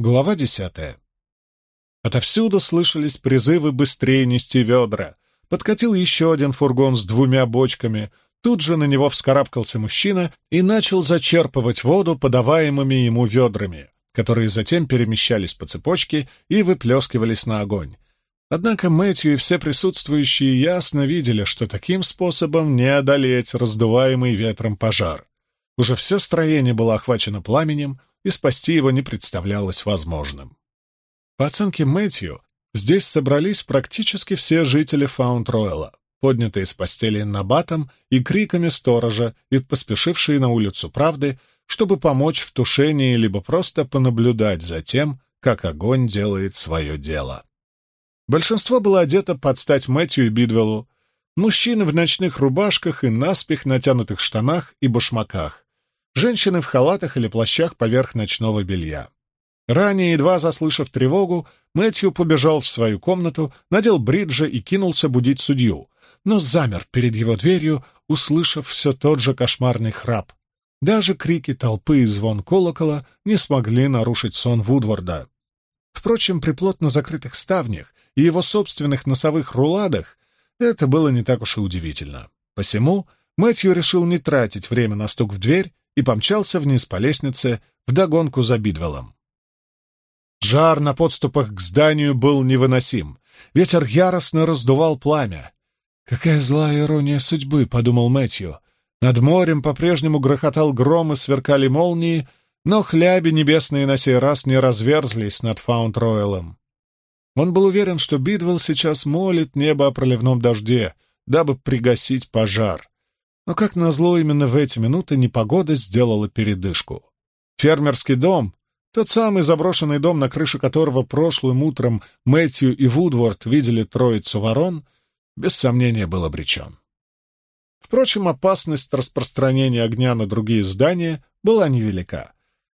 Глава десятая. Отовсюду слышались призывы быстрее нести ведра. Подкатил еще один фургон с двумя бочками. Тут же на него вскарабкался мужчина и начал зачерпывать воду подаваемыми ему ведрами, которые затем перемещались по цепочке и выплескивались на огонь. Однако Мэтью и все присутствующие ясно видели, что таким способом не одолеть раздуваемый ветром пожар. Уже все строение было охвачено пламенем, и спасти его не представлялось возможным. По оценке Мэтью, здесь собрались практически все жители Фаунд-Ройла, поднятые с постели набатом и криками сторожа и поспешившие на улицу правды, чтобы помочь в тушении либо просто понаблюдать за тем, как огонь делает свое дело. Большинство было одето под стать Мэтью и Бидвеллу, мужчины в ночных рубашках и наспех натянутых штанах и башмаках, женщины в халатах или плащах поверх ночного белья. Ранее, едва заслышав тревогу, Мэтью побежал в свою комнату, надел бриджи и кинулся будить судью, но замер перед его дверью, услышав все тот же кошмарный храп. Даже крики толпы и звон колокола не смогли нарушить сон Вудворда. Впрочем, при плотно закрытых ставнях и его собственных носовых руладах это было не так уж и удивительно. Посему Мэтью решил не тратить время на стук в дверь и помчался вниз по лестнице вдогонку за Бидвеллом. Жар на подступах к зданию был невыносим. Ветер яростно раздувал пламя. «Какая злая ирония судьбы», — подумал Мэтью. Над морем по-прежнему грохотал гром и сверкали молнии, но хляби небесные на сей раз не разверзлись над Фаунд-Ройлом. Он был уверен, что Бидвелл сейчас молит небо о проливном дожде, дабы пригасить пожар. Но, как назло, именно в эти минуты непогода сделала передышку. Фермерский дом, тот самый заброшенный дом, на крыше которого прошлым утром Мэтью и Вудворд видели троицу ворон, без сомнения был обречен. Впрочем, опасность распространения огня на другие здания была невелика.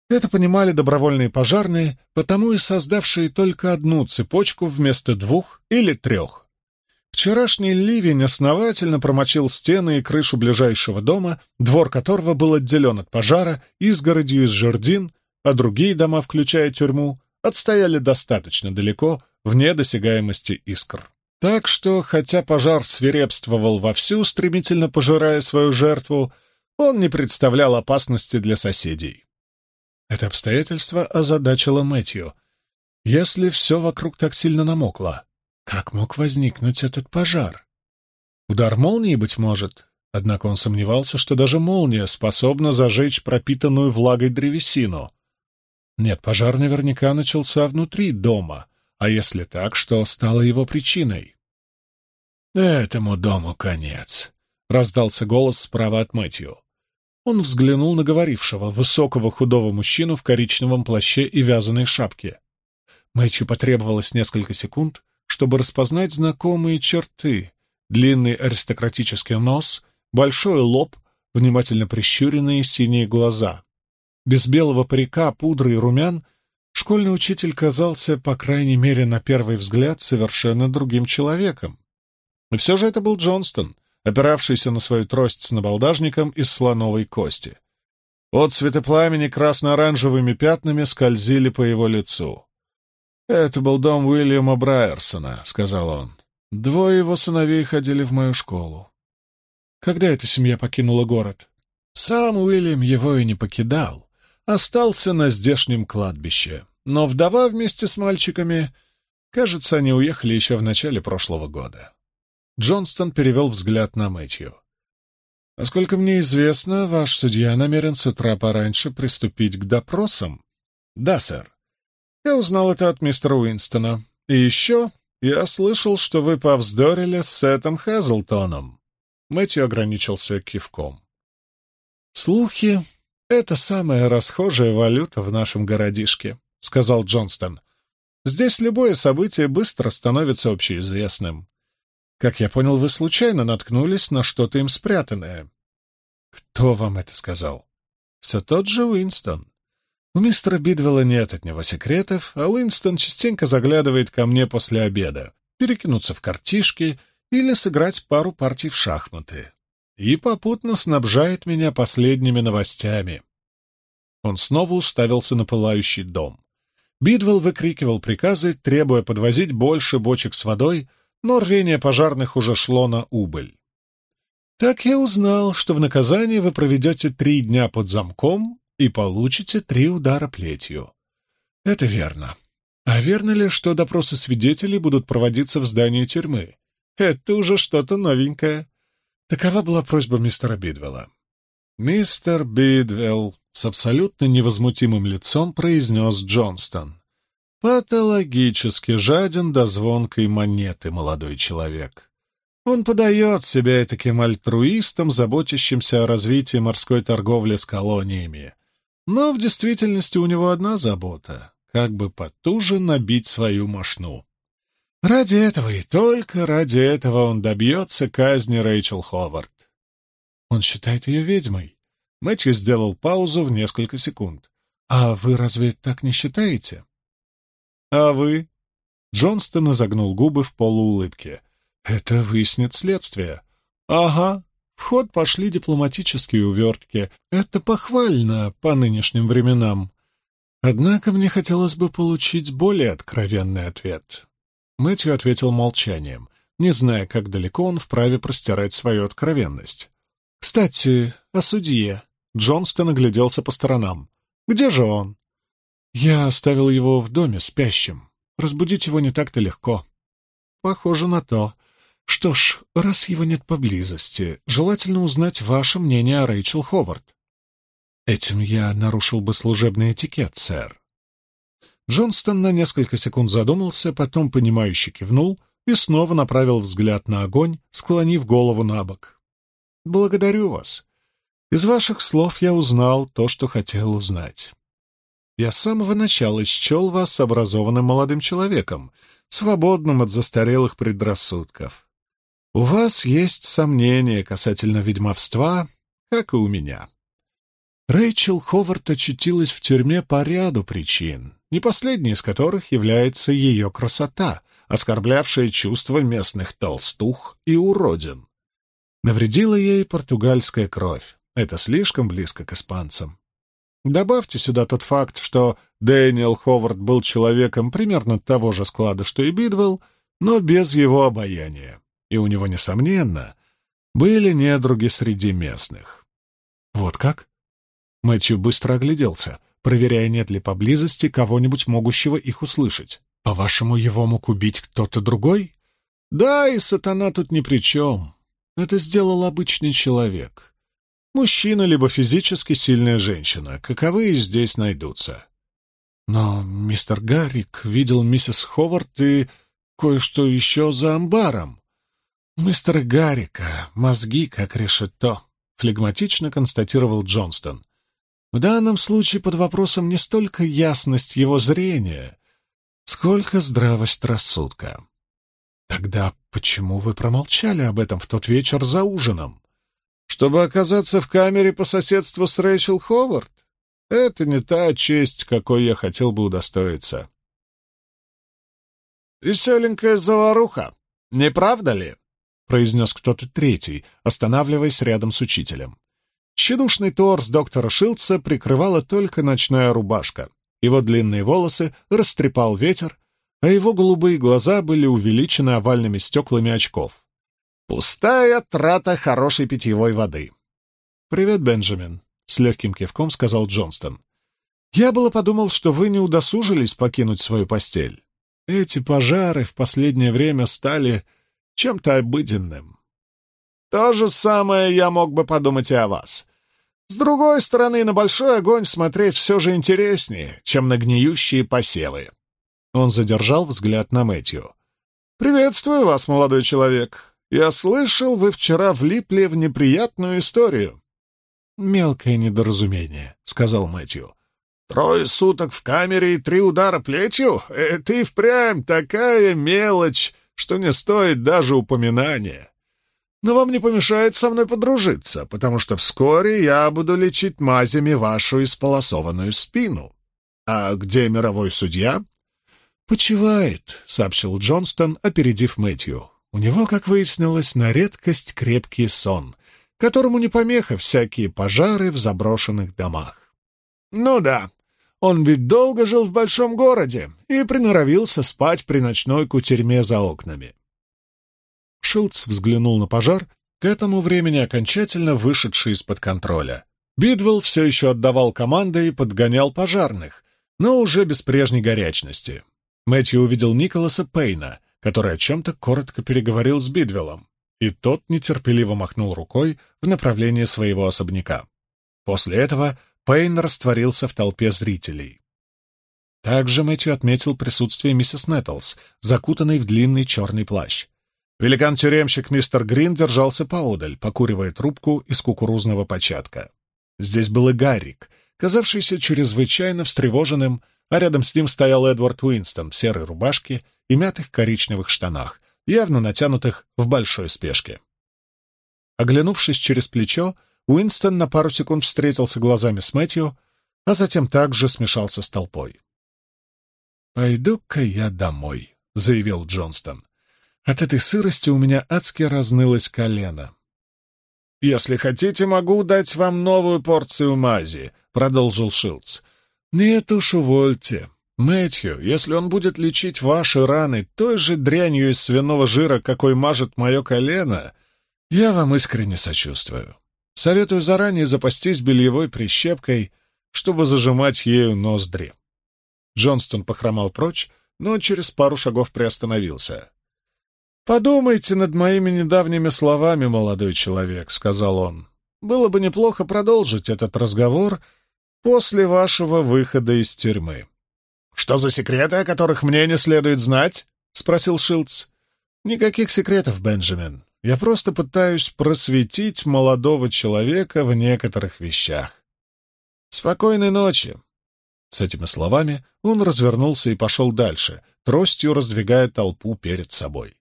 Это понимали добровольные пожарные, потому и создавшие только одну цепочку вместо двух или трех. Вчерашний ливень основательно промочил стены и крышу ближайшего дома, двор которого был отделен от пожара изгородью из жердин, а другие дома, включая тюрьму, отстояли достаточно далеко, вне досягаемости искр. Так что, хотя пожар свирепствовал вовсю, стремительно пожирая свою жертву, он не представлял опасности для соседей. Это обстоятельство озадачило Мэтью. Если все вокруг так сильно намокло, как мог возникнуть этот пожар? Удар молнии, быть может, однако он сомневался, что даже молния способна зажечь пропитанную влагой древесину. Нет, пожар наверняка начался внутри дома, а если так, что стало его причиной? «Этому дому конец», — раздался голос справа от Мэтью. Он взглянул на говорившего, высокого худого мужчину в коричневом плаще и вязаной шапке. Мэтью потребовалось несколько секунд, чтобы распознать знакомые черты. Длинный аристократический нос, большой лоб, внимательно прищуренные синие глаза. Без белого парика, пудры и румян школьный учитель казался, по крайней мере, на первый взгляд, совершенно другим человеком. И все же это был Джонстон, опиравшийся на свою трость с набалдажником из слоновой кости. От пламени красно-оранжевыми пятнами скользили по его лицу. «Это был дом Уильяма Брайерсона», — сказал он. «Двое его сыновей ходили в мою школу». «Когда эта семья покинула город?» Сам Уильям его и не покидал остался на здешнем кладбище. Но вдова вместе с мальчиками, кажется, они уехали еще в начале прошлого года. Джонстон перевел взгляд на Мэтью. «Насколько мне известно, ваш судья намерен с утра пораньше приступить к допросам?» «Да, сэр. Я узнал это от мистера Уинстона. И еще я слышал, что вы повздорили с Сетом Хэзлтоном». Мэтью ограничился кивком. «Слухи «Это самая расхожая валюта в нашем городишке», — сказал Джонстон. «Здесь любое событие быстро становится общеизвестным. Как я понял, вы случайно наткнулись на что-то им спрятанное». «Кто вам это сказал?» «Все тот же Уинстон. У мистера Бидвелла нет от него секретов, а Уинстон частенько заглядывает ко мне после обеда, перекинуться в картишки или сыграть пару партий в шахматы и попутно снабжает меня последними новостями. Он снова уставился на пылающий дом. Бидвелл выкрикивал приказы, требуя подвозить больше бочек с водой, но рвение пожарных уже шло на убыль. Так я узнал, что в наказание вы проведете три дня под замком и получите три удара плетью. Это верно. А верно ли, что допросы свидетелей будут проводиться в здании тюрьмы? Это уже что-то новенькое. Такова была просьба мистера Бидвелла. «Мистер Бидвелл», — с абсолютно невозмутимым лицом произнес Джонстон. «Патологически жаден до звонкой монеты, молодой человек. Он подает себя таким альтруистом, заботящимся о развитии морской торговли с колониями. Но в действительности у него одна забота — как бы потуже набить свою мошну. Ради этого и только ради этого он добьется казни Рэйчел Ховард. Он считает ее ведьмой. Мэтью сделал паузу в несколько секунд. «А вы разве так не считаете?» «А вы?» Джонстон изогнул губы в полуулыбке. «Это выяснит следствие». «Ага, в ход пошли дипломатические увертки. Это похвально по нынешним временам. Однако мне хотелось бы получить более откровенный ответ». Мэтью ответил молчанием, не зная, как далеко он вправе простирать свою откровенность. «Кстати, о судье». Джонстон огляделся по сторонам. «Где же он?» «Я оставил его в доме спящим. Разбудить его не так-то легко». «Похоже на то. Что ж, раз его нет поблизости, желательно узнать ваше мнение о Рэйчел Ховард». «Этим я нарушил бы служебный этикет, сэр». Джонстон на несколько секунд задумался, потом, понимающе кивнул и снова направил взгляд на огонь, склонив голову на бок. Благодарю вас. Из ваших слов я узнал то, что хотел узнать. Я с самого начала счел вас образованным молодым человеком, свободным от застарелых предрассудков. У вас есть сомнения касательно ведьмовства, как и у меня. Рэйчел Ховард очутилась в тюрьме по ряду причин, не последней из которых является ее красота, оскорблявшая чувства местных толстух и уродин. Навредила ей португальская кровь. Это слишком близко к испанцам. Добавьте сюда тот факт, что Дэниел Ховард был человеком примерно того же склада, что и Бидвелл, но без его обаяния. И у него, несомненно, были недруги среди местных. Вот как? Мэтью быстро огляделся, проверяя, нет ли поблизости кого-нибудь могущего их услышать. По-вашему, его мог убить кто-то другой? Да, и сатана тут ни при чем. Это сделал обычный человек. Мужчина, либо физически сильная женщина, каковы и здесь найдутся. Но мистер Гаррик видел миссис Ховард и кое-что еще за амбаром. «Мистер Гаррика, мозги как решето», — флегматично констатировал Джонстон. «В данном случае под вопросом не столько ясность его зрения, сколько здравость рассудка. Тогда почему вы промолчали об этом в тот вечер за ужином? Чтобы оказаться в камере по соседству с Рэйчел Ховард? Это не та честь, какой я хотел бы удостоиться. «Веселенькая заваруха, не правда ли?» — произнес кто-то третий, останавливаясь рядом с учителем. Щедушный торс доктора Шилдса прикрывала только ночная рубашка. Его длинные волосы растрепал ветер, а его голубые глаза были увеличены овальными стеклами очков. «Пустая трата хорошей питьевой воды». «Привет, Бенджамин», — с легким кивком сказал Джонстон. «Я было подумал, что вы не удосужились покинуть свою постель. Эти пожары в последнее время стали чем-то обыденным». «То же самое я мог бы подумать и о вас. С другой стороны, на большой огонь смотреть все же интереснее, чем на гниющие посевы». Он задержал взгляд на Мэтью. «Приветствую вас, молодой человек. Я слышал, вы вчера влипли в неприятную историю». «Мелкое недоразумение», — сказал Мэтью. «Трое суток в камере и три удара плетью? Это и впрямь такая мелочь, что не стоит даже упоминания. Но вам не помешает со мной подружиться, потому что вскоре я буду лечить мазями вашу исполосованную спину. А где мировой судья?» «Почивает», — сообщил Джонстон, опередив Мэтью. У него, как выяснилось, на редкость крепкий сон, которому не помеха всякие пожары в заброшенных домах. «Ну да, Он ведь долго жил в большом городе и приноровился спать при ночной кутерьме за окнами. Шилдс взглянул на пожар, к этому времени окончательно вышедший из-под контроля. Бидвелл все еще отдавал команды и подгонял пожарных, но уже без прежней горячности. Мэтью увидел Николаса Пейна, который о чем-то коротко переговорил с Бидвеллом, и тот нетерпеливо махнул рукой в направлении своего особняка. После этого Пейн растворился в толпе зрителей. Также Мэтью отметил присутствие миссис Нэттлс, закутанной в длинный черный плащ. Великан-тюремщик мистер Грин держался поодаль, покуривая трубку из кукурузного початка. Здесь был и Гаррик, казавшийся чрезвычайно встревоженным, а рядом с ним стоял Эдвард Уинстон в серой рубашке и мятых коричневых штанах, явно натянутых в большой спешке. Оглянувшись через плечо, Уинстон на пару секунд встретился глазами с Мэтью, а затем также смешался с толпой. «Пойду-ка я домой», — заявил Джонстон. «От этой сырости у меня адски разнылось колено». «Если хотите, могу дать вам новую порцию мази», — продолжил Шилдс. «Нет уж, увольте. Мэтью, если он будет лечить ваши раны той же дрянью из свиного жира, какой мажет мое колено, я вам искренне сочувствую. Советую заранее запастись бельевой прищепкой, чтобы зажимать ею ноздри. Джонстон похромал прочь, но через пару шагов приостановился. «Подумайте над моими недавними словами, молодой человек», — сказал он. «Было бы неплохо продолжить этот разговор после вашего выхода из тюрьмы». «Что за секреты, о которых мне не следует знать?» — спросил Шилдс. «Никаких секретов, Бенджамин. Я просто пытаюсь просветить молодого человека в некоторых вещах. Спокойной ночи!» С этими словами он развернулся и пошел дальше, тростью раздвигая толпу перед собой.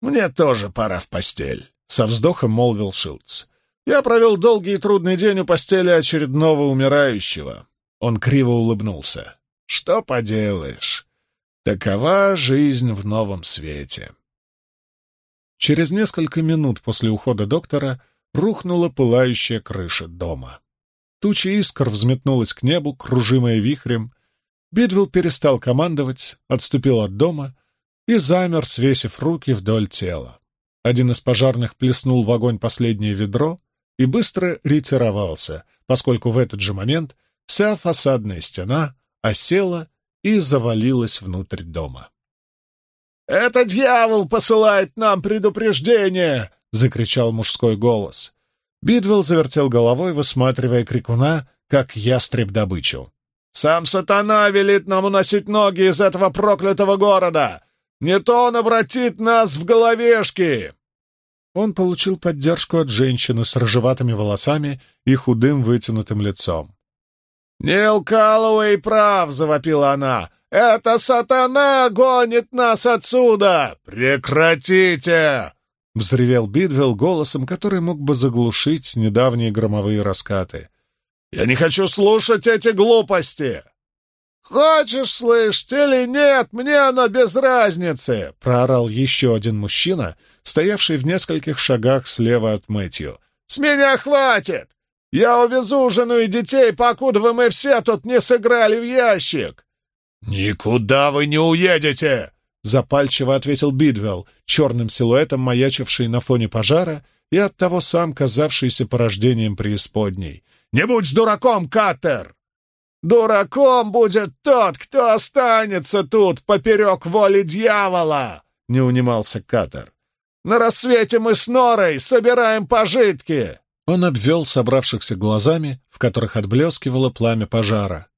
«Мне тоже пора в постель», — со вздохом молвил Шилдс. «Я провел долгий и трудный день у постели очередного умирающего». Он криво улыбнулся. «Что поделаешь? Такова жизнь в новом свете». Через несколько минут после ухода доктора рухнула пылающая крыша дома. Туча искр взметнулась к небу, кружимая вихрем. Бидвелл перестал командовать, отступил от дома и замер, свесив руки вдоль тела. Один из пожарных плеснул в огонь последнее ведро и быстро ретировался, поскольку в этот же момент вся фасадная стена осела и завалилась внутрь дома. «Это дьявол посылает нам предупреждение!» — закричал мужской голос. Бидвелл завертел головой, высматривая крикуна, как ястреб добычу. «Сам сатана велит нам уносить ноги из этого проклятого города! Не то он обратит нас в головешки!» Он получил поддержку от женщины с рыжеватыми волосами и худым вытянутым лицом. «Нил Каллоуэй прав!» — завопила она. «Это сатана гонит нас отсюда! Прекратите!» — взревел Бидвелл голосом, который мог бы заглушить недавние громовые раскаты. «Я не хочу слушать эти глупости!» «Хочешь слышать или нет, мне оно без разницы!» — проорал еще один мужчина, стоявший в нескольких шагах слева от Мэтью. «С меня хватит! Я увезу жену и детей, покуда вы мы все тут не сыграли в ящик!» «Никуда вы не уедете!» — запальчиво ответил Бидвелл, черным силуэтом маячивший на фоне пожара и оттого сам казавшийся порождением преисподней. «Не будь дураком, Каттер!» «Дураком будет тот, кто останется тут поперек воли дьявола!» — не унимался Каттер. «На рассвете мы с Норой собираем пожитки!» Он обвел собравшихся глазами, в которых отблескивало пламя пожара.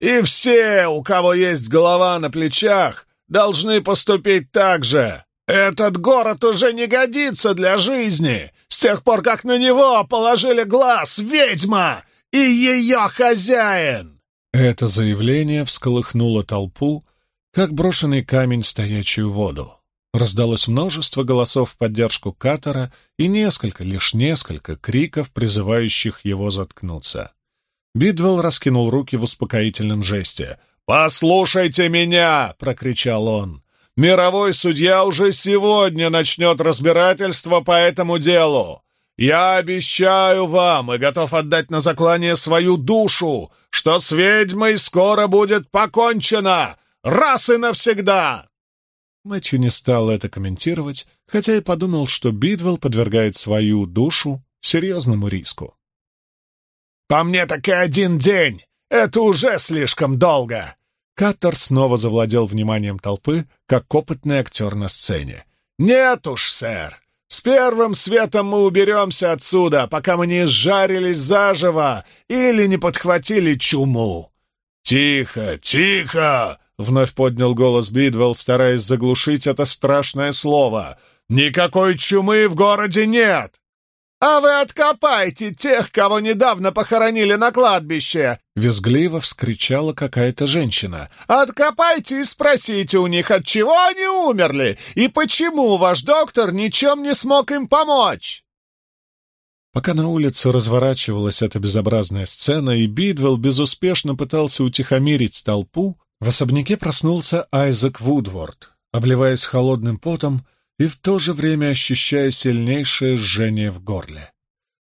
И все, у кого есть голова на плечах, должны поступить так же. Этот город уже не годится для жизни, с тех пор, как на него положили глаз ведьма и ее хозяин!» Это заявление всколыхнуло толпу, как брошенный камень стоячую воду. Раздалось множество голосов в поддержку Катара и несколько, лишь несколько криков, призывающих его заткнуться. Бидвелл раскинул руки в успокоительном жесте. «Послушайте меня!» — прокричал он. «Мировой судья уже сегодня начнет разбирательство по этому делу. Я обещаю вам и готов отдать на заклание свою душу, что с ведьмой скоро будет покончено, раз и навсегда!» Мэтью не стал это комментировать, хотя и подумал, что Бидвелл подвергает свою душу серьезному риску. «По мне так и один день! Это уже слишком долго!» Каттер снова завладел вниманием толпы, как опытный актер на сцене. «Нет уж, сэр! С первым светом мы уберемся отсюда, пока мы не сжарились заживо или не подхватили чуму!» «Тихо, тихо!» — вновь поднял голос Бидвелл, стараясь заглушить это страшное слово. «Никакой чумы в городе нет! «А вы откопайте тех, кого недавно похоронили на кладбище!» Визгливо вскричала какая-то женщина. «Откопайте и спросите у них, от чего они умерли, и почему ваш доктор ничем не смог им помочь!» Пока на улице разворачивалась эта безобразная сцена, и Бидвелл безуспешно пытался утихомирить толпу, в особняке проснулся Айзек Вудворд. Обливаясь холодным потом, и в то же время ощущая сильнейшее жжение в горле.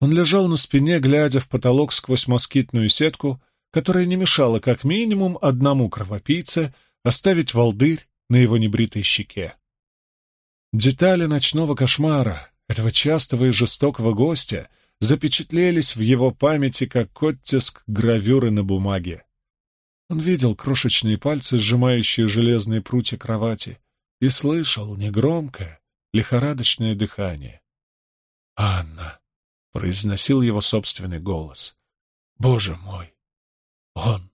Он лежал на спине, глядя в потолок сквозь москитную сетку, которая не мешала как минимум одному кровопийце оставить волдырь на его небритой щеке. Детали ночного кошмара, этого частого и жестокого гостя, запечатлелись в его памяти как оттиск гравюры на бумаге. Он видел крошечные пальцы, сжимающие железные прутья кровати, и слышал негромкое, лихорадочное дыхание. «Анна!» — произносил его собственный голос. «Боже мой! Он!»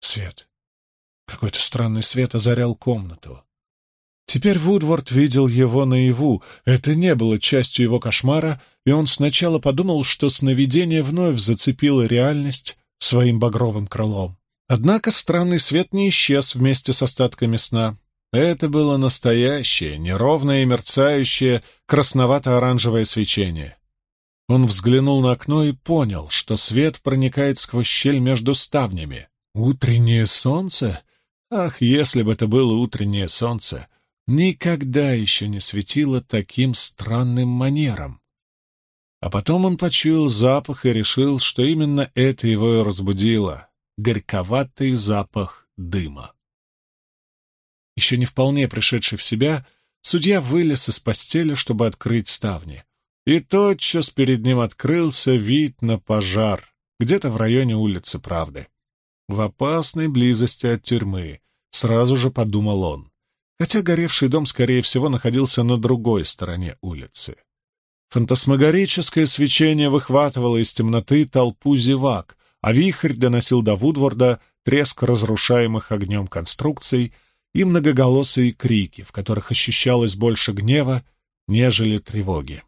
Свет. Какой-то странный свет озарял комнату. Теперь Вудворд видел его наяву. Это не было частью его кошмара, и он сначала подумал, что сновидение вновь зацепило реальность своим багровым крылом. Однако странный свет не исчез вместе с остатками сна. Это было настоящее, неровное и мерцающее красновато-оранжевое свечение. Он взглянул на окно и понял, что свет проникает сквозь щель между ставнями. Утреннее солнце? Ах, если бы это было утреннее солнце! Никогда еще не светило таким странным манером. А потом он почуял запах и решил, что именно это его и разбудило — горьковатый запах дыма. Еще не вполне пришедший в себя, судья вылез из постели, чтобы открыть ставни. И тотчас перед ним открылся вид на пожар, где-то в районе улицы Правды. В опасной близости от тюрьмы, сразу же подумал он. Хотя горевший дом, скорее всего, находился на другой стороне улицы. Фантасмагорическое свечение выхватывало из темноты толпу зевак, а вихрь доносил до Вудворда треск разрушаемых огнем конструкций — и многоголосые крики, в которых ощущалось больше гнева, нежели тревоги.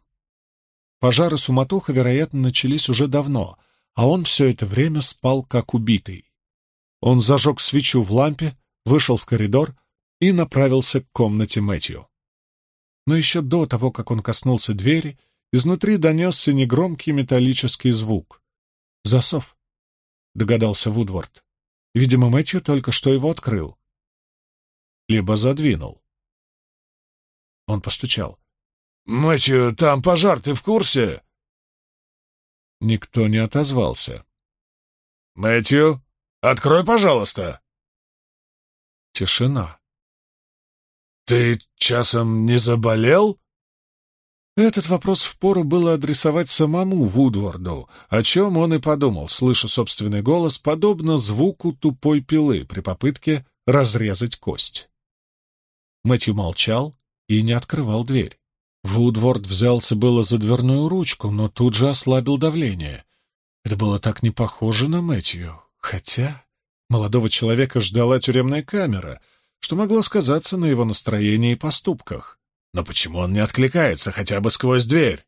Пожары суматоха, вероятно, начались уже давно, а он все это время спал как убитый. Он зажег свечу в лампе, вышел в коридор и направился к комнате Мэтью. Но еще до того, как он коснулся двери, изнутри донесся негромкий металлический звук. «Засов», — догадался Вудворд. Видимо, Мэтью только что его открыл либо задвинул. Он постучал. «Мэтью, там пожар, ты в курсе?» Никто не отозвался. «Мэтью, открой, пожалуйста!» Тишина. «Ты часом не заболел?» Этот вопрос впору было адресовать самому Вудворду, о чем он и подумал, слыша собственный голос, подобно звуку тупой пилы при попытке разрезать кость. Мэтью молчал и не открывал дверь. Вудворд взялся было за дверную ручку, но тут же ослабил давление. Это было так не похоже на Мэтью. Хотя молодого человека ждала тюремная камера, что могло сказаться на его настроении и поступках. Но почему он не откликается хотя бы сквозь дверь?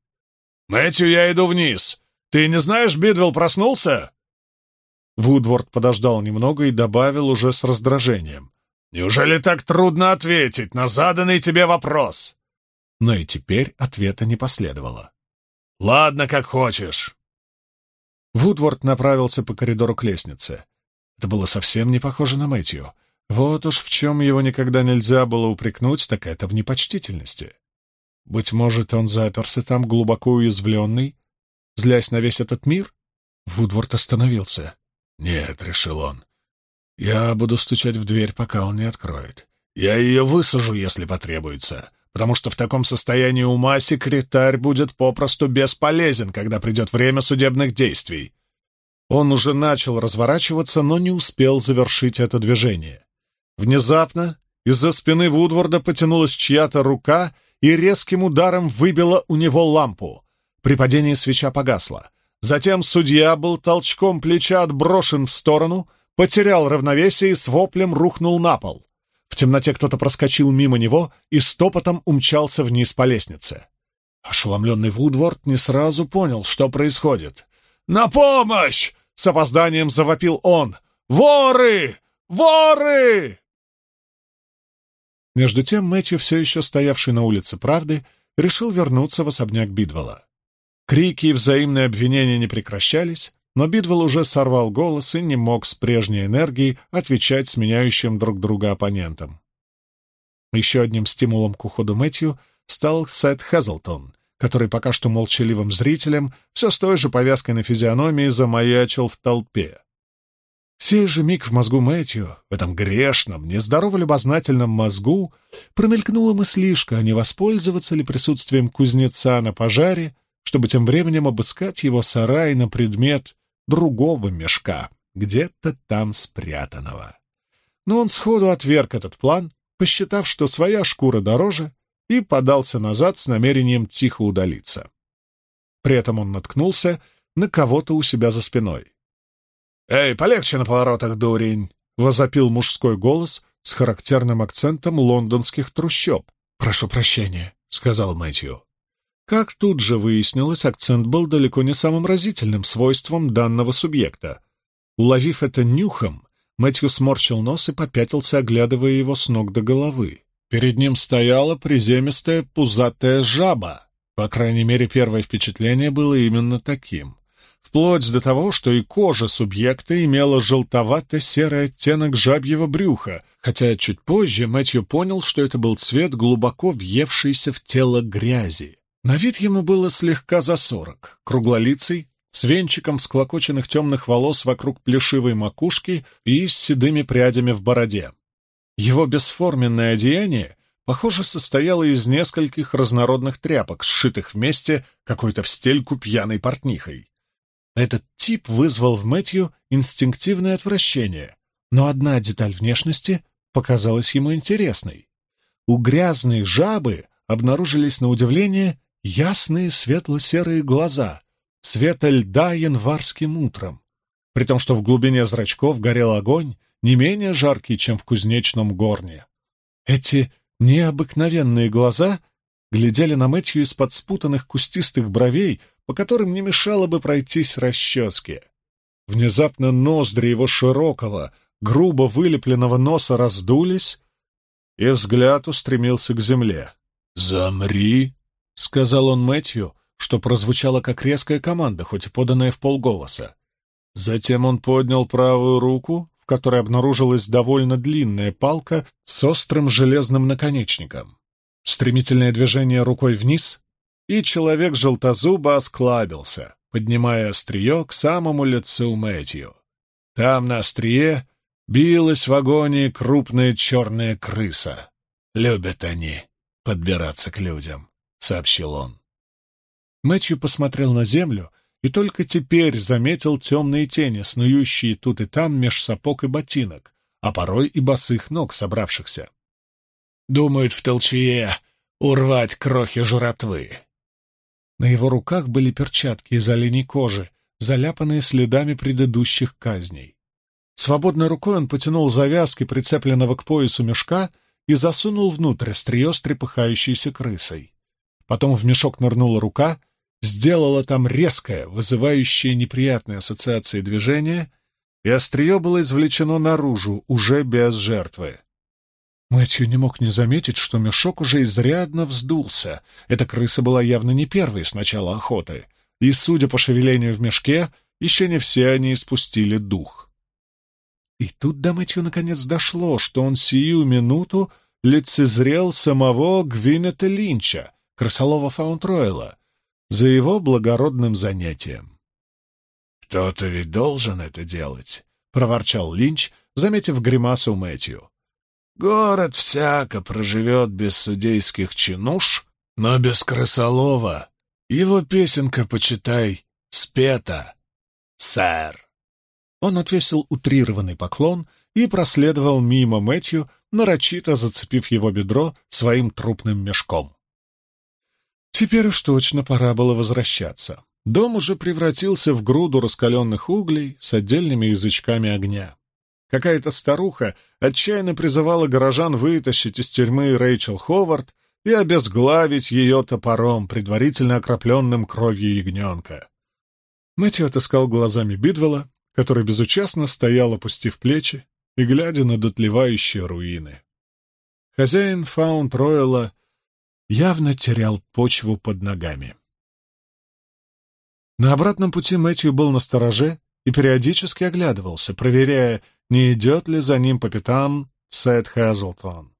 «Мэтью, я иду вниз. Ты не знаешь, Бидвелл проснулся?» Вудворд подождал немного и добавил уже с раздражением. Неужели так трудно ответить на заданный тебе вопрос?» Но и теперь ответа не последовало. «Ладно, как хочешь». Вудворд направился по коридору к лестнице. Это было совсем не похоже на Мэтью. Вот уж в чем его никогда нельзя было упрекнуть, так это в непочтительности. Быть может, он заперся там глубоко уязвленный, злясь на весь этот мир? Вудворд остановился. «Нет», — решил он, — «я буду стучать в дверь, пока он не откроет. Я ее высажу, если потребуется, потому что в таком состоянии ума секретарь будет попросту бесполезен, когда придет время судебных действий». Он уже начал разворачиваться, но не успел завершить это движение. Внезапно из-за спины Вудворда потянулась чья-то рука и резким ударом выбила у него лампу. При падении свеча погасла. Затем судья был толчком плеча отброшен в сторону, потерял равновесие и с воплем рухнул на пол. В темноте кто-то проскочил мимо него и стопотом умчался вниз по лестнице. Ошеломленный Вудворд не сразу понял, что происходит. «На помощь!» — с опозданием завопил он. «Воры! Воры!» Между тем Мэтью, все еще стоявший на улице Правды, решил вернуться в особняк Бидвелла. Крики и взаимные обвинения не прекращались, но Бидвелл уже сорвал голос и не мог с прежней энергией отвечать сменяющим друг друга оппонентам. Еще одним стимулом к уходу Мэтью стал Сет Хазлтон, который пока что молчаливым зрителем все с той же повязкой на физиономии замаячил в толпе. Сей же миг в мозгу Мэтью, в этом грешном, нездорово-любознательном мозгу, промелькнула мыслишка, а не воспользоваться ли присутствием кузнеца на пожаре, чтобы тем временем обыскать его сарай на предмет другого мешка, где-то там спрятанного. Но он сходу отверг этот план, посчитав, что своя шкура дороже, и подался назад с намерением тихо удалиться. При этом он наткнулся на кого-то у себя за спиной. «Эй, полегче на поворотах, дурень!» — возопил мужской голос с характерным акцентом лондонских трущоб. «Прошу прощения», — сказал Мэтью. Как тут же выяснилось, акцент был далеко не самым разительным свойством данного субъекта. Уловив это нюхом, Мэтью сморщил нос и попятился, оглядывая его с ног до головы. Перед ним стояла приземистая пузатая жаба. По крайней мере, первое впечатление было именно таким вплоть до того, что и кожа субъекта имела желтовато-серый оттенок жабьего брюха, хотя чуть позже Мэтью понял, что это был цвет глубоко въевшийся в тело грязи. На вид ему было слегка за сорок, круглолицый, с венчиком склокоченных темных волос вокруг плешивой макушки и с седыми прядями в бороде. Его бесформенное одеяние, похоже, состояло из нескольких разнородных тряпок, сшитых вместе какой-то в стельку пьяной портнихой. Этот тип вызвал в Мэтью инстинктивное отвращение, но одна деталь внешности показалась ему интересной. У грязной жабы обнаружились на удивление ясные светло-серые глаза, цвета льда январским утром, при том, что в глубине зрачков горел огонь, не менее жаркий, чем в кузнечном горне. Эти необыкновенные глаза глядели на Мэтью из-под спутанных кустистых бровей, по которым не мешало бы пройтись расчески. Внезапно ноздри его широкого, грубо вылепленного носа раздулись, и взгляд устремился к земле. «Замри!» — сказал он Мэтью, что прозвучало как резкая команда, хоть и поданная в полголоса. Затем он поднял правую руку, в которой обнаружилась довольно длинная палка с острым железным наконечником. Стремительное движение рукой вниз, и человек желтозубо осклабился, поднимая острие к самому лицу Мэтью. Там на острие билась в агонии крупная черная крыса. «Любят они подбираться к людям», — сообщил он. Мэтью посмотрел на землю и только теперь заметил темные тени, снующие тут и там меж сапог и ботинок, а порой и босых ног собравшихся. «Думают в толчье урвать крохи жратвы», на его руках были перчатки из оленей кожи, заляпанные следами предыдущих казней. Свободной рукой он потянул завязки, прицепленного к поясу мешка, и засунул внутрь острие с трепыхающейся крысой. Потом в мешок нырнула рука, сделала там резкое, вызывающее неприятные ассоциации движение, и острие было извлечено наружу, уже без жертвы. Мэтью не мог не заметить, что мешок уже изрядно вздулся. Эта крыса была явно не первой с начала охоты, и, судя по шевелению в мешке, еще не все они испустили дух. И тут до Мэтью наконец дошло, что он сию минуту лицезрел самого Гвинета Линча, крысолова Фаунтройла, за его благородным занятием. «Кто-то ведь должен это делать», — проворчал Линч, заметив гримасу Мэтью. «Город всяко проживет без судейских чинуш, но без крысолова его песенка, почитай, спета, сэр». Он отвесил утрированный поклон и проследовал мимо Мэтью, нарочито зацепив его бедро своим трупным мешком. Теперь уж точно пора было возвращаться. Дом уже превратился в груду раскаленных углей с отдельными язычками огня. Какая-то старуха отчаянно призывала горожан вытащить из тюрьмы Рэйчел Ховард и обезглавить ее топором, предварительно окропленным кровью ягненка. Мэтью отыскал глазами Бидвелла, который безучастно стоял, опустив плечи и глядя на дотлевающие руины. Хозяин Фаунд Ройла явно терял почву под ногами. На обратном пути Мэтью был на стороже и периодически оглядывался, проверяя, не идет ли за ним по пятам Сет Хэзлтон.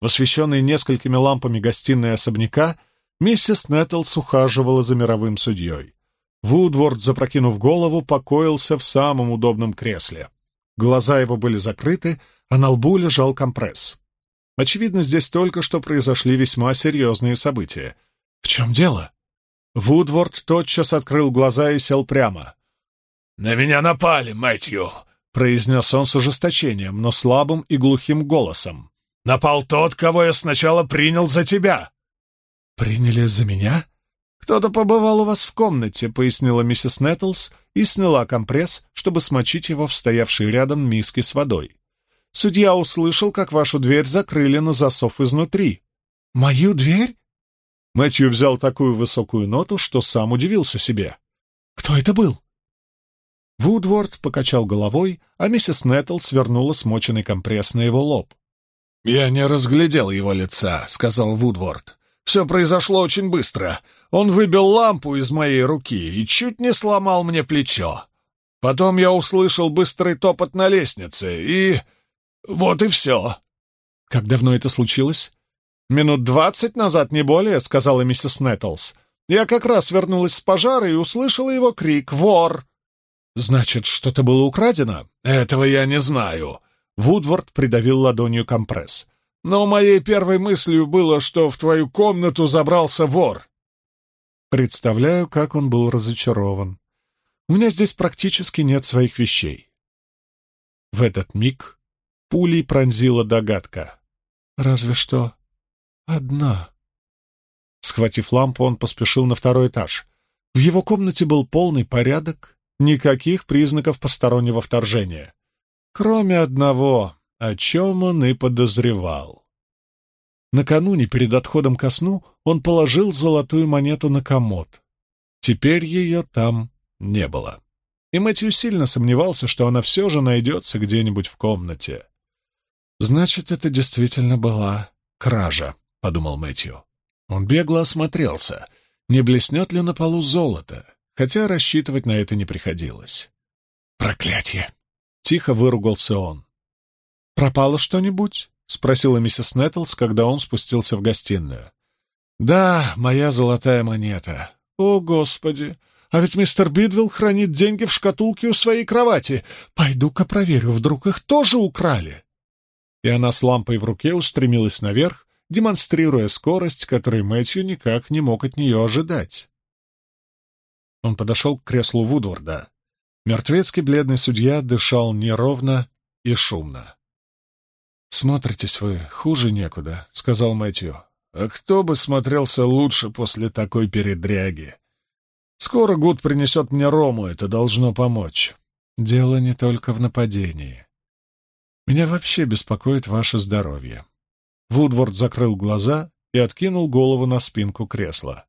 В освещенной несколькими лампами гостиной особняка миссис Нэттлс ухаживала за мировым судьей. Вудворд, запрокинув голову, покоился в самом удобном кресле. Глаза его были закрыты, а на лбу лежал компресс. Очевидно, здесь только что произошли весьма серьезные события. В чем дело? Вудворд тотчас открыл глаза и сел прямо. «На меня напали, Мэтью!» — произнес он с ожесточением, но слабым и глухим голосом. «Напал тот, кого я сначала принял за тебя!» «Приняли за меня?» «Кто-то побывал у вас в комнате», — пояснила миссис Нэттлс и сняла компресс, чтобы смочить его в стоявшей рядом миске с водой. Судья услышал, как вашу дверь закрыли на засов изнутри. Мою дверь? Мэтью взял такую высокую ноту, что сам удивился себе. Кто это был? Вудворд покачал головой, а миссис Неттл свернула смоченный компресс на его лоб. «Я не разглядел его лица», — сказал Вудворд. «Все произошло очень быстро. Он выбил лампу из моей руки и чуть не сломал мне плечо. Потом я услышал быстрый топот на лестнице и...» Вот и все. Как давно это случилось? Минут двадцать назад, не более, сказала миссис Нэттлс. Я как раз вернулась с пожара и услышала его крик «Вор!». Значит, что-то было украдено? Этого я не знаю. Вудворд придавил ладонью компресс. Но моей первой мыслью было, что в твою комнату забрался вор. Представляю, как он был разочарован. У меня здесь практически нет своих вещей. В этот миг Пулей пронзила догадка. «Разве что одна». Схватив лампу, он поспешил на второй этаж. В его комнате был полный порядок, никаких признаков постороннего вторжения. Кроме одного, о чем он и подозревал. Накануне, перед отходом ко сну, он положил золотую монету на комод. Теперь ее там не было. И Мэтью сильно сомневался, что она все же найдется где-нибудь в комнате. «Значит, это действительно была кража», — подумал Мэтью. Он бегло осмотрелся, не блеснет ли на полу золото, хотя рассчитывать на это не приходилось. «Проклятье!» — тихо выругался он. «Пропало что-нибудь?» — спросила миссис Нэттлс, когда он спустился в гостиную. «Да, моя золотая монета. О, Господи! А ведь мистер Бидвилл хранит деньги в шкатулке у своей кровати. Пойду-ка проверю, вдруг их тоже украли?» И она с лампой в руке устремилась наверх, демонстрируя скорость, которой Мэтью никак не мог от нее ожидать. Он подошел к креслу Вудворда. Мертвецкий бледный судья дышал неровно и шумно. «Смотритесь вы, хуже некуда», — сказал Мэтью. «А кто бы смотрелся лучше после такой передряги? Скоро Гуд принесет мне рому, это должно помочь. Дело не только в нападении. Меня вообще беспокоит ваше здоровье». Вудворд закрыл глаза и откинул голову на спинку кресла.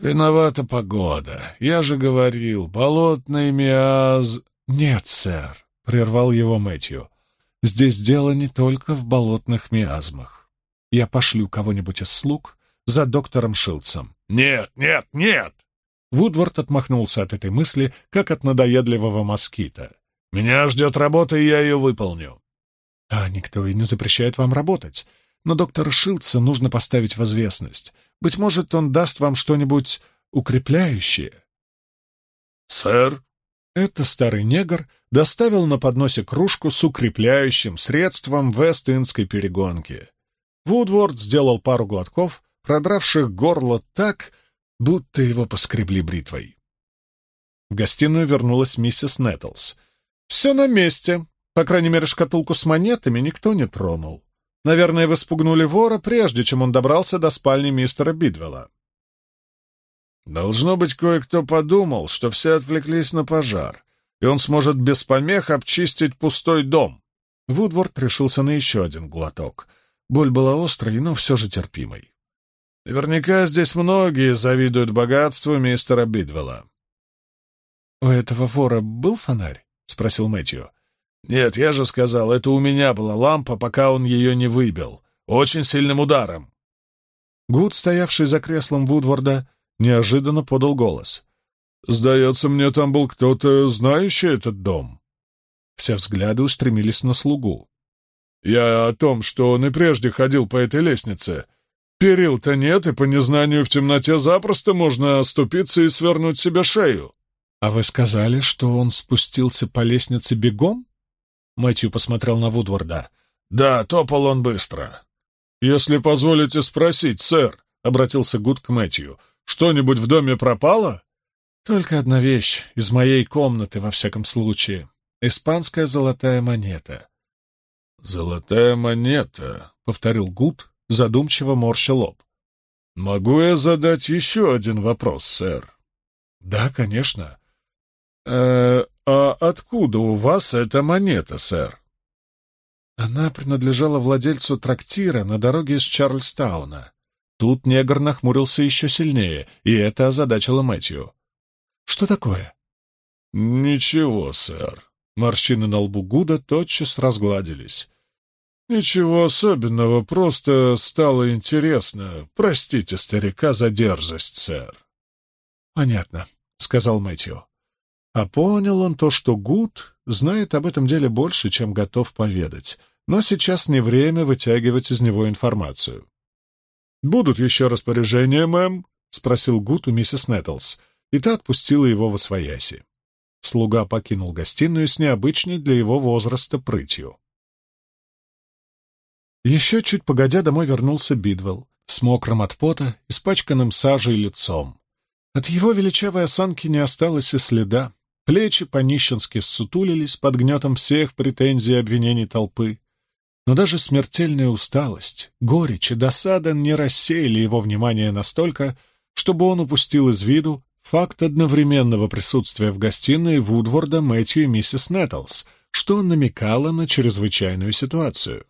«Виновата погода. Я же говорил, болотный миаз...» «Нет, сэр», — прервал его Мэтью. «Здесь дело не только в болотных миазмах. Я пошлю кого-нибудь из слуг за доктором Шилцем». «Нет, нет, нет!» Вудворд отмахнулся от этой мысли, как от надоедливого москита. Меня ждет работа, и я ее выполню. А никто и не запрещает вам работать. Но доктора Шилдса нужно поставить в известность. Быть может, он даст вам что-нибудь укрепляющее?» «Сэр?» Это старый негр доставил на подносе кружку с укрепляющим средством вест-индской перегонки. Вудворд сделал пару глотков, продравших горло так, будто его поскребли бритвой. В гостиную вернулась миссис Нэттлс. «Все на месте. По крайней мере, шкатулку с монетами никто не тронул. Наверное, вы спугнули вора, прежде чем он добрался до спальни мистера Бидвелла». Должно быть, кое-кто подумал, что все отвлеклись на пожар, и он сможет без помех обчистить пустой дом. Вудворд решился на еще один глоток. Боль была острой, но все же терпимой. Наверняка здесь многие завидуют богатству мистера Бидвелла. — У этого вора был фонарь? — спросил Мэтью. — Нет, я же сказал, это у меня была лампа, пока он ее не выбил. Очень сильным ударом. Гуд, стоявший за креслом Вудворда, неожиданно подал голос. «Сдается мне, там был кто-то, знающий этот дом». Все взгляды устремились на слугу. «Я о том, что он и прежде ходил по этой лестнице. Перил-то нет, и по незнанию в темноте запросто можно оступиться и свернуть себе шею». «А вы сказали, что он спустился по лестнице бегом?» Мэтью посмотрел на Вудварда. «Да, топал он быстро». «Если позволите спросить, сэр», — обратился Гуд к Мэтью, что-нибудь в доме пропало? Только одна вещь, из моей комнаты, во всяком случае. Испанская золотая монета. «Золотая монета», — повторил Гуд, задумчиво морща лоб. «Могу я задать еще один вопрос, сэр?» «Да, конечно». «Э, «А откуда у вас эта монета, сэр?» Она принадлежала владельцу трактира на дороге из Чарльстауна. Тут негр нахмурился еще сильнее, и это озадачило Мэтью. «Что такое?» «Ничего, сэр». Морщины на лбу Гуда тотчас разгладились. «Ничего особенного, просто стало интересно. Простите старика за дерзость, сэр». «Понятно», — сказал Мэтью. А понял он то, что Гуд знает об этом деле больше, чем готов поведать, но сейчас не время вытягивать из него информацию. «Будут еще распоряжения, мэм?» — спросил Гуд у миссис Нэттлс, и та отпустила его восвояси. Слуга покинул гостиную с необычной для его возраста прытью. Еще чуть погодя домой вернулся Бидвелл, с мокрым от пота, испачканным сажей лицом. От его величавой осанки не осталось и следа. Плечи по-нищенски ссутулились под гнетом всех претензий и обвинений толпы. Но даже смертельная усталость, горечь и досада не рассеяли его внимание настолько, чтобы он упустил из виду факт одновременного присутствия в гостиной Вудворда, Мэтью и миссис Нэттлс, что намекало на чрезвычайную ситуацию.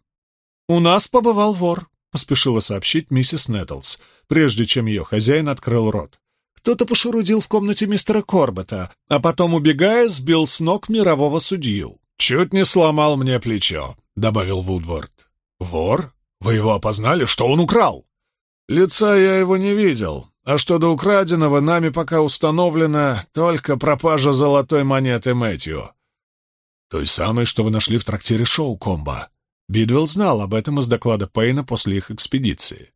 «У нас побывал вор», — поспешила сообщить миссис Нэттлс, прежде чем ее хозяин открыл рот. «Кто-то пошурудил в комнате мистера Корбета, а потом, убегая, сбил с ног мирового судью». «Чуть не сломал мне плечо», — добавил Вудворд. «Вор? Вы его опознали? Что он украл?» «Лица я его не видел, а что до украденного, нами пока установлена только пропажа золотой монеты Мэтью». «Той самой, что вы нашли в трактире Шоу Комба». Бидвелл знал об этом из доклада Пейна после их экспедиции.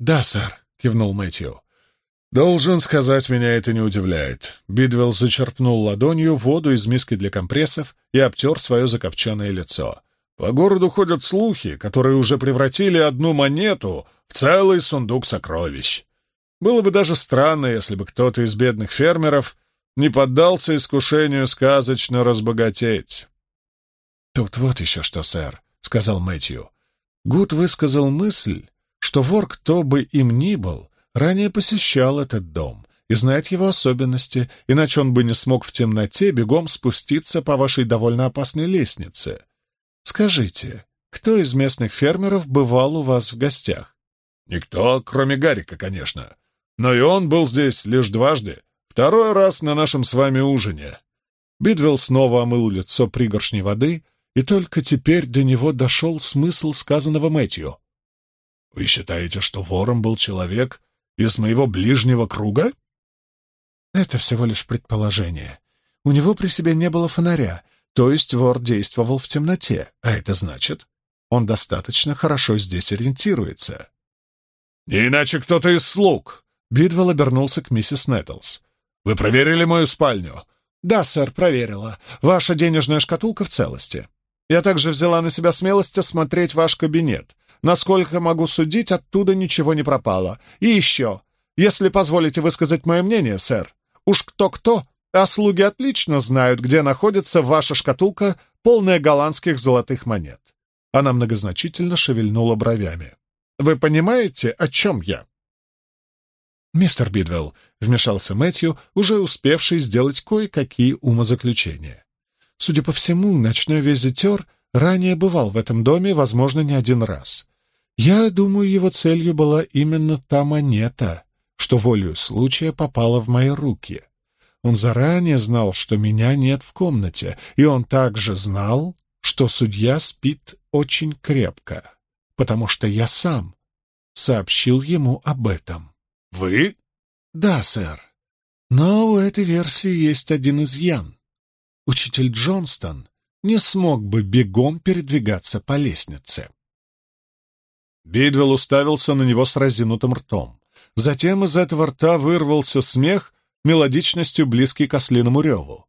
«Да, сэр», — кивнул Мэтью. «Должен сказать, меня это не удивляет». Бидвелл зачерпнул ладонью воду из миски для компрессов и обтер свое закопченное лицо. По городу ходят слухи, которые уже превратили одну монету в целый сундук сокровищ. Было бы даже странно, если бы кто-то из бедных фермеров не поддался искушению сказочно разбогатеть. «Тут вот еще что, сэр», — сказал Мэтью. Гуд высказал мысль, что вор, кто бы им ни был, ранее посещал этот дом и знает его особенности, иначе он бы не смог в темноте бегом спуститься по вашей довольно опасной лестнице. Скажите, кто из местных фермеров бывал у вас в гостях? Никто, кроме Гарика, конечно. Но и он был здесь лишь дважды. Второй раз на нашем с вами ужине. Бидвелл снова омыл лицо пригоршней воды, и только теперь до него дошел смысл сказанного Мэтью. «Вы считаете, что вором был человек из моего ближнего круга?» «Это всего лишь предположение. У него при себе не было фонаря, то есть вор действовал в темноте, а это значит, он достаточно хорошо здесь ориентируется. «Не иначе кто-то из слуг!» Бидвелл обернулся к миссис Нэттлс. «Вы проверили мою спальню?» «Да, сэр, проверила. Ваша денежная шкатулка в целости. Я также взяла на себя смелость осмотреть ваш кабинет. Насколько могу судить, оттуда ничего не пропало. И еще, если позволите высказать мое мнение, сэр, уж кто-кто, а слуги отлично знают, где находится ваша шкатулка, полная голландских золотых монет». Она многозначительно шевельнула бровями. «Вы понимаете, о чем я?» «Мистер Бидвелл», — вмешался Мэтью, уже успевший сделать кое-какие умозаключения. Судя по всему, ночной визитер ранее бывал в этом доме, возможно, не один раз. Я думаю, его целью была именно та монета, что волею случая попала в мои руки. Он заранее знал, что меня нет в комнате, и он также знал, что судья спит очень крепко, потому что я сам сообщил ему об этом. «Вы?» «Да, сэр. Но у этой версии есть один изъян. Учитель Джонстон не смог бы бегом передвигаться по лестнице». Бидвелл уставился на него с разинутым ртом. Затем из этого рта вырвался смех, мелодичностью близкий к ослиному реву.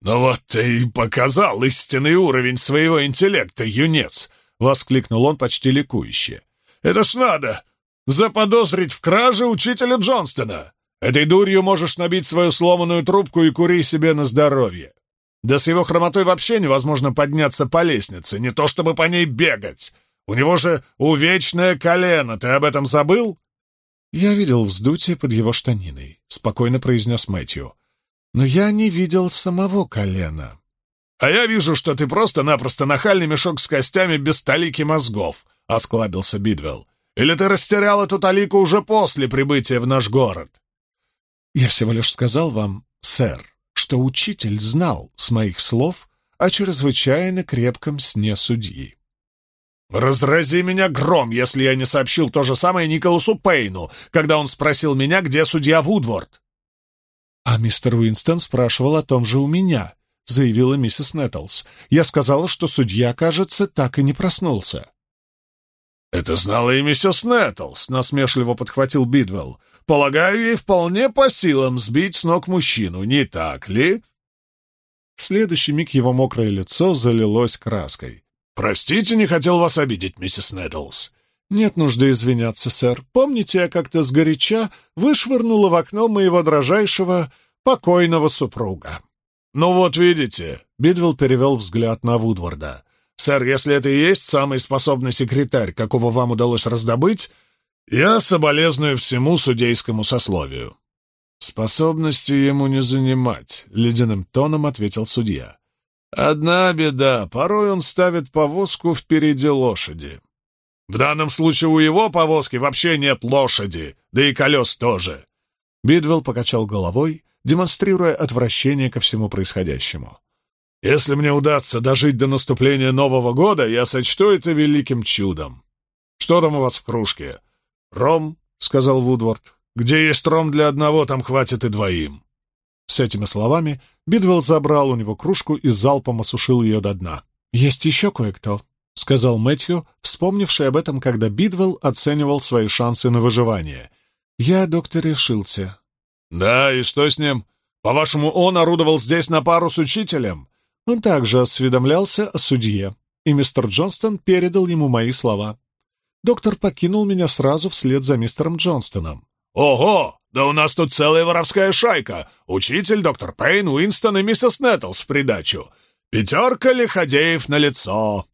«Ну вот ты и показал истинный уровень своего интеллекта, юнец!» — воскликнул он почти ликующе. «Это ж надо! заподозрить в краже учителя Джонстона. Этой дурью можешь набить свою сломанную трубку и кури себе на здоровье. Да с его хромотой вообще невозможно подняться по лестнице, не то чтобы по ней бегать. У него же увечное колено, ты об этом забыл?» «Я видел вздутие под его штаниной», — спокойно произнес Мэтью. «Но я не видел самого колена». «А я вижу, что ты просто-напросто нахальный мешок с костями без талики мозгов», — осклабился Бидвелл. Или ты растерял эту талику уже после прибытия в наш город?» «Я всего лишь сказал вам, сэр, что учитель знал с моих слов о чрезвычайно крепком сне судьи». «Разрази меня гром, если я не сообщил то же самое Николасу Пейну, когда он спросил меня, где судья Вудворд». «А мистер Уинстон спрашивал о том же у меня», — заявила миссис Нэттлс. «Я сказала, что судья, кажется, так и не проснулся». «Это знала и миссис Нэттлс», — насмешливо подхватил Бидвелл. «Полагаю, ей вполне по силам сбить с ног мужчину, не так ли?» В следующий миг его мокрое лицо залилось краской. «Простите, не хотел вас обидеть, миссис Нэттлс». «Нет нужды извиняться, сэр. Помните, я как-то сгоряча вышвырнула в окно моего дрожайшего покойного супруга?» «Ну вот видите», — Бидвелл перевел взгляд на Вудварда. Сэр, если это и есть самый способный секретарь, какого вам удалось раздобыть, я соболезную всему судейскому сословию». «Способности ему не занимать», — ледяным тоном ответил судья. «Одна беда, порой он ставит повозку впереди лошади». «В данном случае у его повозки вообще нет лошади, да и колес тоже». Бидвелл покачал головой, демонстрируя отвращение ко всему происходящему. Если мне удастся дожить до наступления Нового года, я сочту это великим чудом. Что там у вас в кружке? Ром, — сказал Вудвард. Где есть ром для одного, там хватит и двоим. С этими словами Бидвелл забрал у него кружку и залпом осушил ее до дна. «Есть еще кое-кто», — сказал Мэтью, вспомнивший об этом, когда Бидвелл оценивал свои шансы на выживание. «Я, доктор, решился». «Да, и что с ним? По-вашему, он орудовал здесь на пару с учителем?» Он также осведомлялся о судье, и мистер Джонстон передал ему мои слова. Доктор покинул меня сразу вслед за мистером Джонстоном. «Ого! Да у нас тут целая воровская шайка! Учитель, доктор Пейн, Уинстон и миссис Нэттлс в придачу! Пятерка лиходеев на лицо!»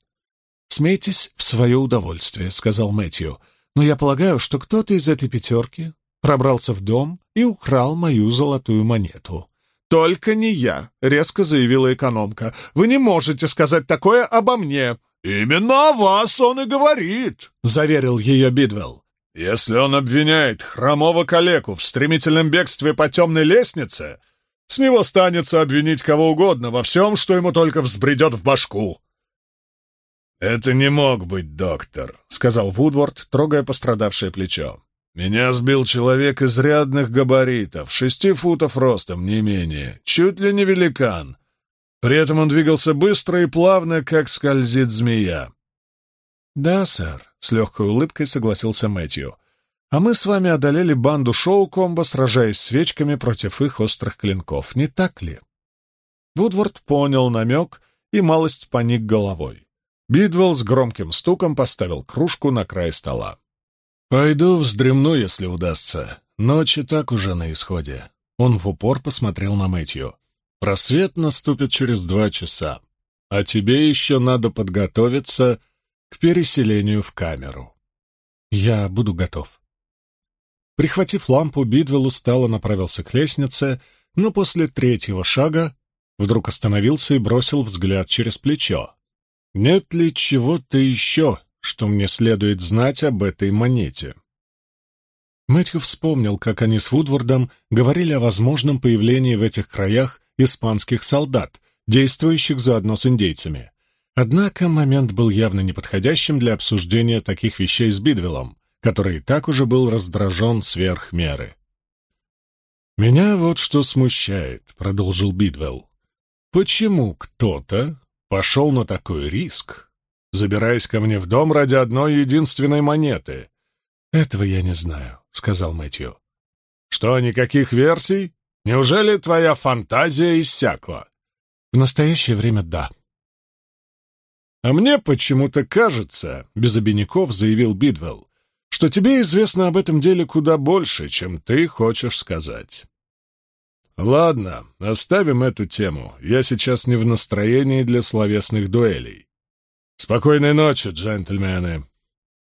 «Смейтесь в свое удовольствие», — сказал Мэтью. «Но я полагаю, что кто-то из этой пятерки пробрался в дом и украл мою золотую монету. «Только не я», — резко заявила экономка. «Вы не можете сказать такое обо мне». «Именно о вас он и говорит», — заверил ее Бидвелл. «Если он обвиняет хромого калеку в стремительном бегстве по темной лестнице, с него станется обвинить кого угодно во всем, что ему только взбредет в башку». «Это не мог быть доктор», — сказал Вудворд, трогая пострадавшее плечо. Меня сбил человек изрядных габаритов, шести футов ростом, не менее, чуть ли не великан. При этом он двигался быстро и плавно, как скользит змея. «Да, сэр», — с легкой улыбкой согласился Мэтью. а мы с вами одолели банду шоу-комбо, сражаясь свечками против их острых клинков, не так ли?» Вудворд понял намек и малость поник головой. Бидвелл с громким стуком поставил кружку на край стола. «Пойду вздремну, если удастся. Ночь и так уже на исходе». Он в упор посмотрел на Мэтью. «Просвет наступит через два часа, а тебе еще надо подготовиться к переселению в камеру». «Я буду готов». Прихватив лампу, Бидвелл устало направился к лестнице, но после третьего шага вдруг остановился и бросил взгляд через плечо. «Нет ли чего-то еще, что мне следует знать об этой монете?» Мэтью вспомнил, как они с Вудвордом говорили о возможном появлении в этих краях испанских солдат, действующих заодно с индейцами. Однако момент был явно неподходящим для обсуждения таких вещей с Бидвиллом, который и так уже был раздражен сверх меры. «Меня вот что смущает», — продолжил Бидвелл. «Почему кто-то пошел на такой риск, забираясь ко мне в дом ради одной единственной монеты?» «Этого я не знаю», — сказал Мэтью. «Что, никаких версий? Неужели твоя фантазия иссякла?» «В настоящее время — да». «А мне почему-то кажется», — без обиняков заявил Бидвелл, что тебе известно об этом деле куда больше, чем ты хочешь сказать. Ладно, оставим эту тему. Я сейчас не в настроении для словесных дуэлей. Спокойной ночи, джентльмены.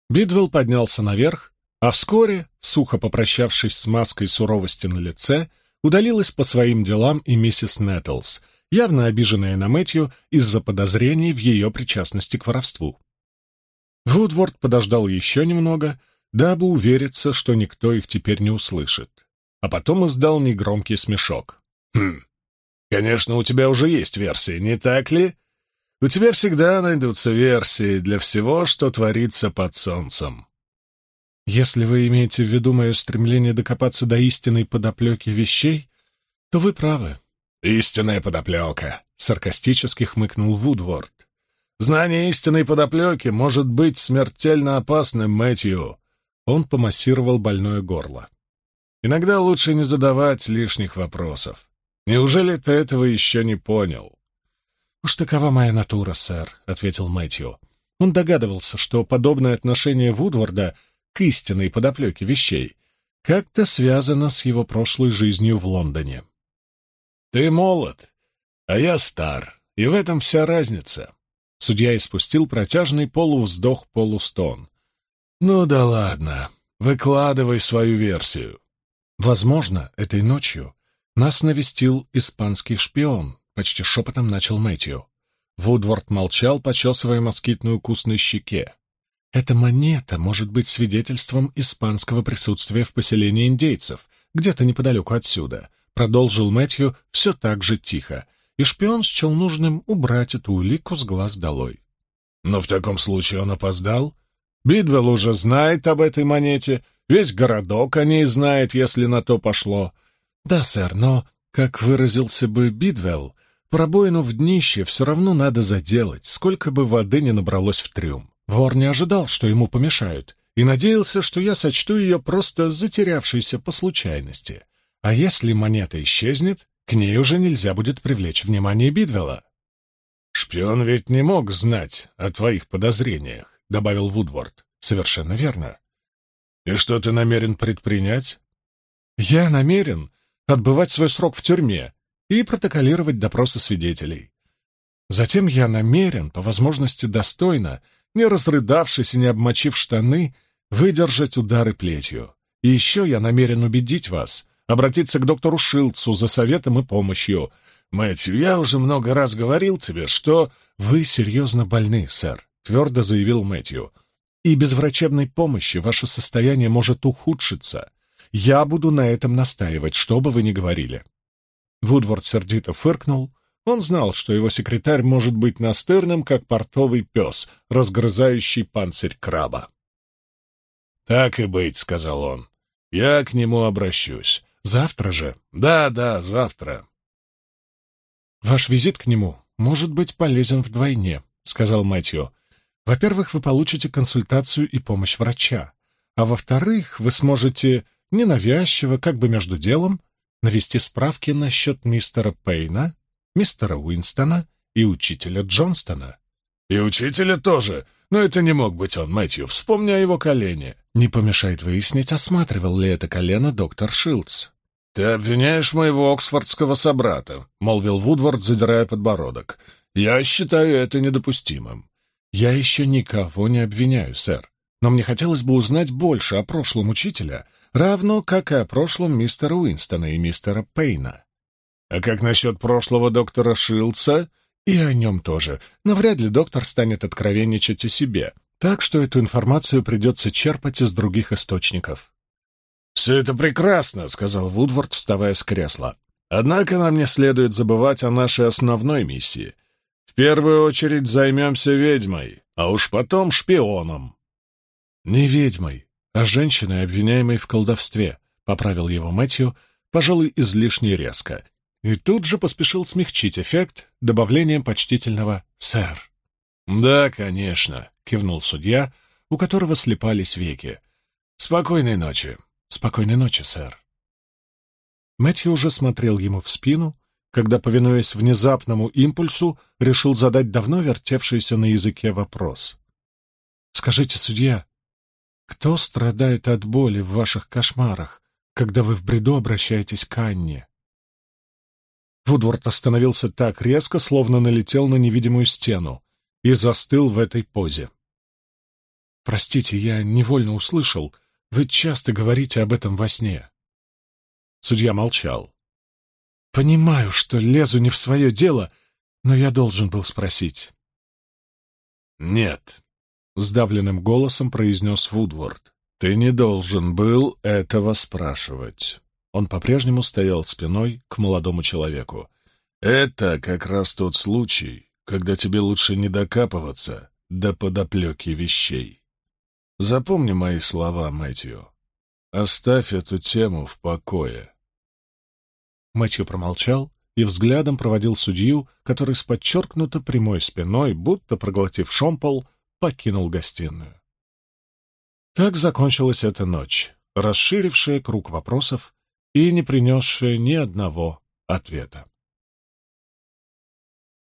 Бидвелл поднялся наверх, а вскоре, сухо попрощавшись с маской суровости на лице, удалилась по своим делам и миссис Нэттлс, явно обиженная на Мэтью из-за подозрений в ее причастности к воровству. Вудворд подождал еще немного, дабы увериться, что никто их теперь не услышит, а потом издал негромкий смешок. «Хм, конечно, у тебя уже есть версии, не так ли? У тебя всегда найдутся версии для всего, что творится под солнцем». «Если вы имеете в виду мое стремление докопаться до истинной подоплеки вещей, то вы правы». «Истинная подоплека», — саркастически хмыкнул Вудворд. Знание истинной подоплеки может быть смертельно опасным, Мэтью. Он помассировал больное горло. Иногда лучше не задавать лишних вопросов. Неужели ты этого еще не понял? «Уж такова моя натура, сэр», — ответил Мэтью. Он догадывался, что подобное отношение Вудворда к истинной подоплеке вещей как-то связано с его прошлой жизнью в Лондоне. «Ты молод, а я стар, и в этом вся разница. Судья испустил протяжный полувздох-полустон. «Ну да ладно, выкладывай свою версию». «Возможно, этой ночью нас навестил испанский шпион», — почти шепотом начал Мэтью. Вудворд молчал, почесывая москитную кус на щеке. «Эта монета может быть свидетельством испанского присутствия в поселении индейцев, где-то неподалеку отсюда», — продолжил Мэтью все так же тихо, и шпион счел нужным убрать эту улику с глаз долой. Но в таком случае он опоздал. Бидвелл уже знает об этой монете, весь городок о ней знает, если на то пошло. Да, сэр, но, как выразился бы Бидвелл, пробоину в днище все равно надо заделать, сколько бы воды не набралось в трюм. Вор не ожидал, что ему помешают, и надеялся, что я сочту ее просто затерявшейся по случайности. А если монета исчезнет, к ней уже нельзя будет привлечь внимание Бидвелла. «Шпион ведь не мог знать о твоих подозрениях», — добавил Вудворд. «Совершенно верно. И что ты намерен предпринять?» «Я намерен отбывать свой срок в тюрьме и протоколировать допросы свидетелей. Затем я намерен, по возможности достойно, не разрыдавшись и не обмочив штаны, выдержать удары плетью. И еще я намерен убедить вас, обратиться к доктору Шилцу за советом и помощью. Мэтью, я уже много раз говорил тебе, что... Вы серьезно больны, сэр, — твердо заявил Мэтью. И без врачебной помощи ваше состояние может ухудшиться. Я буду на этом настаивать, что бы вы ни говорили. Вудворд сердито фыркнул. Он знал, что его секретарь может быть настырным, как портовый пес, разгрызающий панцирь краба. «Так и быть», — сказал он. «Я к нему обращусь. Завтра же? Да, да, завтра. Ваш визит к нему может быть полезен вдвойне, сказал Мэтью. Во-первых, вы получите консультацию и помощь врача. а во-вторых, вы сможете ненавязчиво, как бы между делом, навести справки насчет мистера Пейна, мистера Уинстона и учителя Джонстона. И учителя тоже, но это не мог быть он, Мэтью. Вспомни о его колене. Не помешает выяснить, осматривал ли это колено доктор Шилдс. «Ты обвиняешь моего оксфордского собрата», — молвил Вудвард, задирая подбородок. «Я считаю это недопустимым». «Я еще никого не обвиняю, сэр, но мне хотелось бы узнать больше о прошлом учителя, равно как и о прошлом мистера Уинстона и мистера Пейна». «А как насчет прошлого доктора Шилдса?» «И о нем тоже, но вряд ли доктор станет откровенничать о себе, так что эту информацию придется черпать из других источников». «Все это прекрасно», — сказал Вудвард, вставая с кресла. «Однако нам не следует забывать о нашей основной миссии. В первую очередь займемся ведьмой, а уж потом шпионом». «Не ведьмой, а женщиной, обвиняемой в колдовстве», — поправил его Мэтью, пожалуй, излишне резко, и тут же поспешил смягчить эффект добавлением почтительного «сэр». «Да, конечно», — кивнул судья, у которого слепались веки. «Спокойной ночи». «Спокойной ночи, сэр». Мэтью уже смотрел ему в спину, когда, повинуясь внезапному импульсу, решил задать давно вертевшийся на языке вопрос. «Скажите, судья, кто страдает от боли в ваших кошмарах, когда вы в бреду обращаетесь к Анне?» Вудворд остановился так резко, словно налетел на невидимую стену, и застыл в этой позе. «Простите, я невольно услышал», вы часто говорите об этом во сне. Судья молчал. Понимаю, что лезу не в свое дело, но я должен был спросить. Нет, сдавленным голосом произнес Вудворд. Ты не должен был этого спрашивать. Он по-прежнему стоял спиной к молодому человеку. Это как раз тот случай, когда тебе лучше не докапываться до подоплеки вещей. Запомни мои слова, Мэтью. Оставь эту тему в покое. Мэтью промолчал и взглядом проводил судью, который с подчеркнуто прямой спиной, будто проглотив шомпол, покинул гостиную. Так закончилась эта ночь, расширившая круг вопросов и не принесшая ни одного ответа.